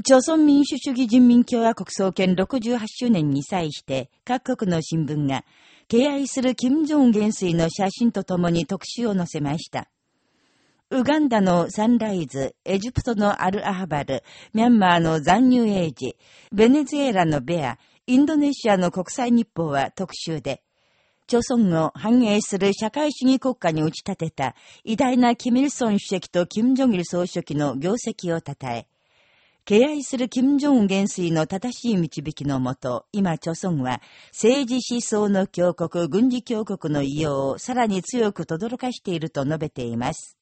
朝鮮民主主義人民共和国創建68周年に際して、各国の新聞が、敬愛する金正恩元帥の写真とともに特集を載せました。ウガンダのサンライズ、エジプトのアルアハバル、ミャンマーの残入エイジ、ベネズエラのベア、インドネシアの国際日報は特集で、朝鮮を繁栄する社会主義国家に打ち立てた偉大なキム・イルソン主席とキム・ジョギル総書記の業績を称え、敬愛する金正恩元帥の正しい導きのもと、今、朝鮮は政治思想の強国、軍事強国の異様をさらに強く轟かしていると述べています。